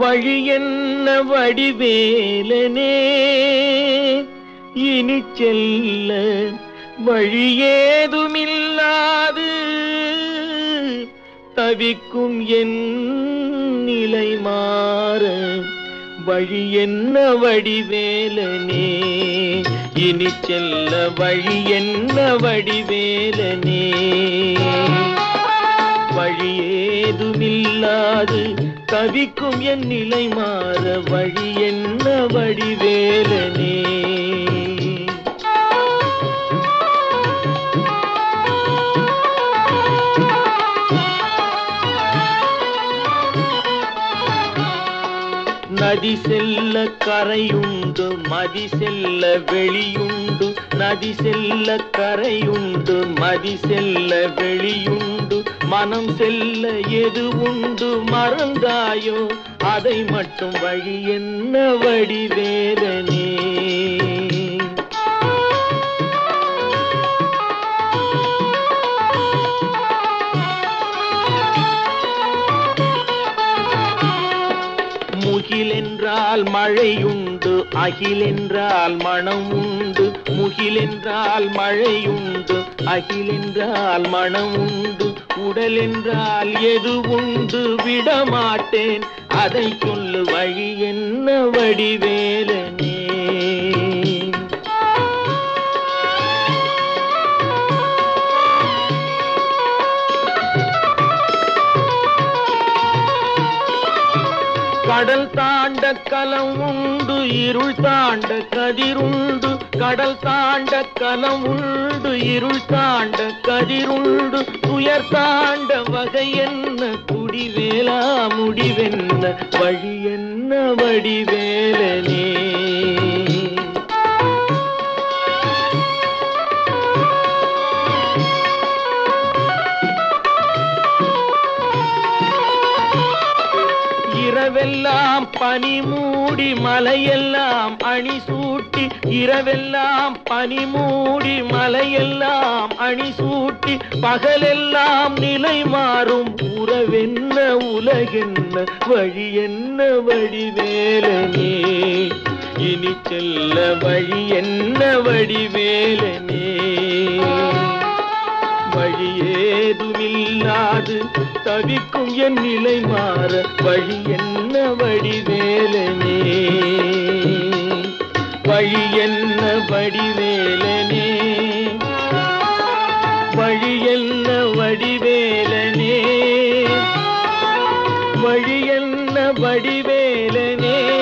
வழி என்ன வடிவேலனே? இனி செல்ல வழி ஏதுமில்லாது. தவிக்கும் என் நிலை மாற வழி என்ன வடிவேலனே? இனி செல்ல வழி என்ன வடிவேலனே? ஏதுமில்லாது தவிக்கும் என் நிலை மாற வழி என்ன வடிவேலனே? நதி செல்ல கரையுண்டு மதி செல்ல வெளியுண்டு. நதி செல்ல கரையுண்டு மதி செல்ல வெளியுண்டு. மனம் செல்ல எது உண்டு மறந்தாயோ? அதை மட்டும் வழி என்ன வடிவேலனே? முகிலென்றால் மழையுண்டு அகிலென்றால் மனம் உண்டு முகிலென்றால் மழையுண்டு அகிலென்றால் மனம் உண்டு உடல் என்றால் எது உண்டு விடமாட்டேன். அதை சொல்லு வழி என்ன வடிவேலனே கடல் தாண்ட கலம் உண்டு இருள் தாண்ட கதிருண்டு. கடல் தாண்ட கலம் உண்டு இருள் தாண்ட கதிருண்டு. துயர் தாண்ட வகை என்ன குடிவேலா முடிவென்ன? வழி என்ன வடிவேலனே? இரவெல்லாம் பனி மூடி மலையெல்லாம் அணி சூட்டி. இரவெல்லாம் பனி மூடி மலையெல்லாம் அணி சூட்டி. பகலெல்லாம் நிலை மாறும் உறவென்ன உலகென்ன வழி என்ன வடிவேலனே. இனி செல்ல வழி என்ன வடிவேலனே. வழி ஏதுமில்லாது தவிக்கும் என் நிலை மாற வழி என்ன வடிவேலனே? வழி என்ன வடிவேலனே? வழி என்ன வடிவேலனே? வழி என்ன வடிவேலனே?